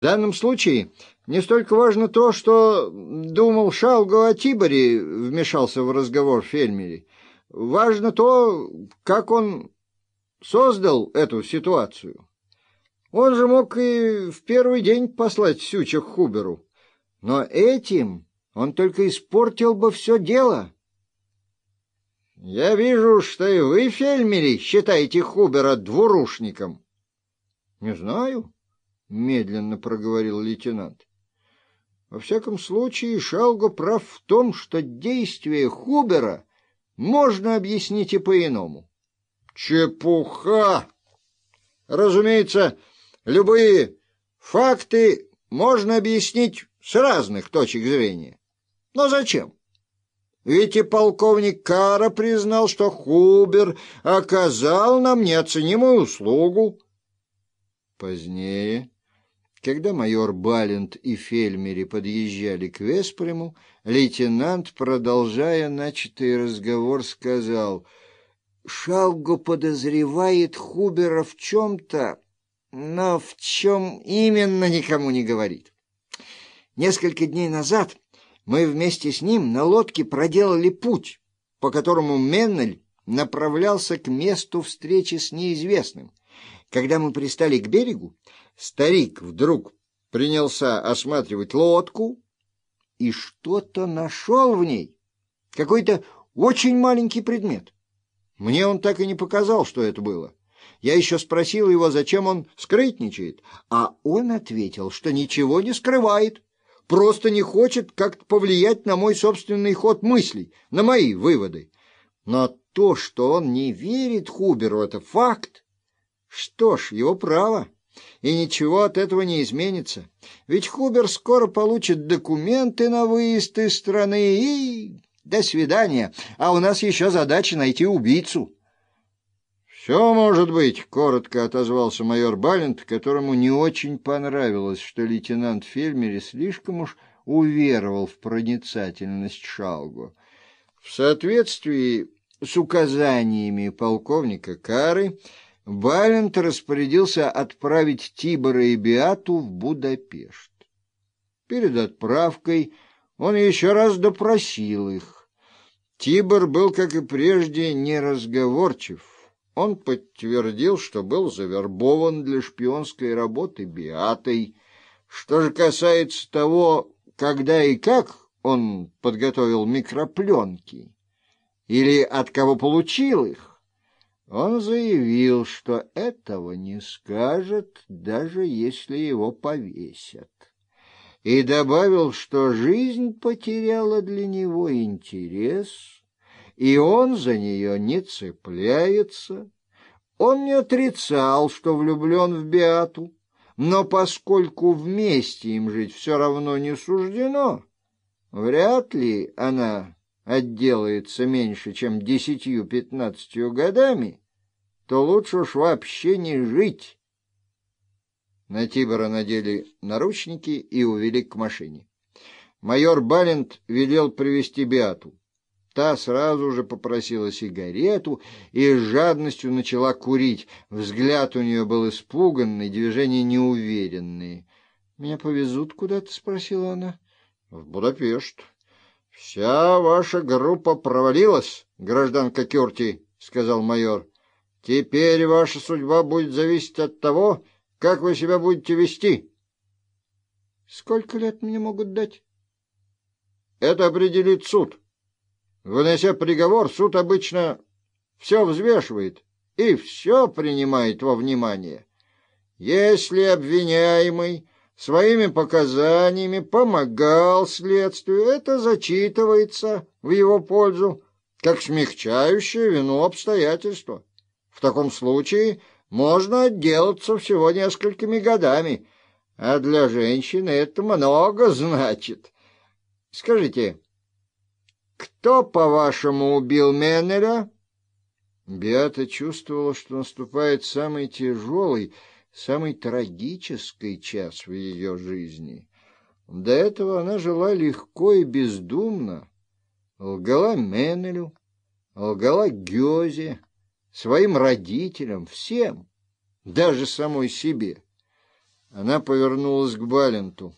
В данном случае не столько важно то, что думал Шалго о Тиборе, вмешался в разговор Фельмери. Важно то, как он создал эту ситуацию. Он же мог и в первый день послать Сюча к Хуберу. Но этим он только испортил бы все дело. Я вижу, что и вы, Фельмери, считаете Хубера двурушником. — Не знаю, — медленно проговорил лейтенант. Во всяком случае, Шалго прав в том, что действие Хубера можно объяснить и по-иному. — Чепуха! Разумеется, любые факты можно объяснить с разных точек зрения. Но зачем? Ведь и полковник Кара признал, что Хубер оказал нам неоценимую услугу. Позднее, когда майор Балент и Фельмери подъезжали к Веспрему, лейтенант, продолжая начатый разговор, сказал, «Шалго подозревает Хубера в чем-то, но в чем именно никому не говорит. Несколько дней назад мы вместе с ним на лодке проделали путь, по которому Меннель направлялся к месту встречи с неизвестным. Когда мы пристали к берегу, старик вдруг принялся осматривать лодку и что-то нашел в ней, какой-то очень маленький предмет. Мне он так и не показал, что это было. Я еще спросил его, зачем он скрытничает, а он ответил, что ничего не скрывает просто не хочет как-то повлиять на мой собственный ход мыслей, на мои выводы. Но то, что он не верит Хуберу, это факт. Что ж, его право, и ничего от этого не изменится. Ведь Хубер скоро получит документы на выезд из страны и... До свидания, а у нас еще задача найти убийцу. «Все может быть», — коротко отозвался майор Балент, которому не очень понравилось, что лейтенант Фельмери слишком уж уверовал в проницательность Шалгу. В соответствии с указаниями полковника Кары, Балент распорядился отправить Тибора и Биату в Будапешт. Перед отправкой он еще раз допросил их. Тибор был, как и прежде, неразговорчив он подтвердил, что был завербован для шпионской работы Биатой. Что же касается того, когда и как он подготовил микропленки, или от кого получил их, он заявил, что этого не скажет, даже если его повесят. И добавил, что жизнь потеряла для него интерес — и он за нее не цепляется. Он не отрицал, что влюблен в Беату, но поскольку вместе им жить все равно не суждено, вряд ли она отделается меньше, чем десятью-пятнадцатью годами, то лучше уж вообще не жить. На Тибора надели наручники и увели к машине. Майор Балент велел привести Беату. Та сразу же попросила сигарету и с жадностью начала курить. Взгляд у нее был испуганный, движения неуверенные. — Меня повезут куда-то? — спросила она. — В Будапешт. — Вся ваша группа провалилась, гражданка Кюрти, — сказал майор. — Теперь ваша судьба будет зависеть от того, как вы себя будете вести. — Сколько лет мне могут дать? — Это определит суд. Вынося приговор, суд обычно все взвешивает и все принимает во внимание. Если обвиняемый своими показаниями помогал следствию, это зачитывается в его пользу как смягчающее вину обстоятельства. В таком случае можно отделаться всего несколькими годами, а для женщины это много значит. Скажите, кто, по-вашему, убил Меннеля? Беата чувствовала, что наступает самый тяжелый, самый трагический час в ее жизни. До этого она жила легко и бездумно. Лгала Меннелю, лгала Гёзе, своим родителям, всем, даже самой себе. Она повернулась к Баленту.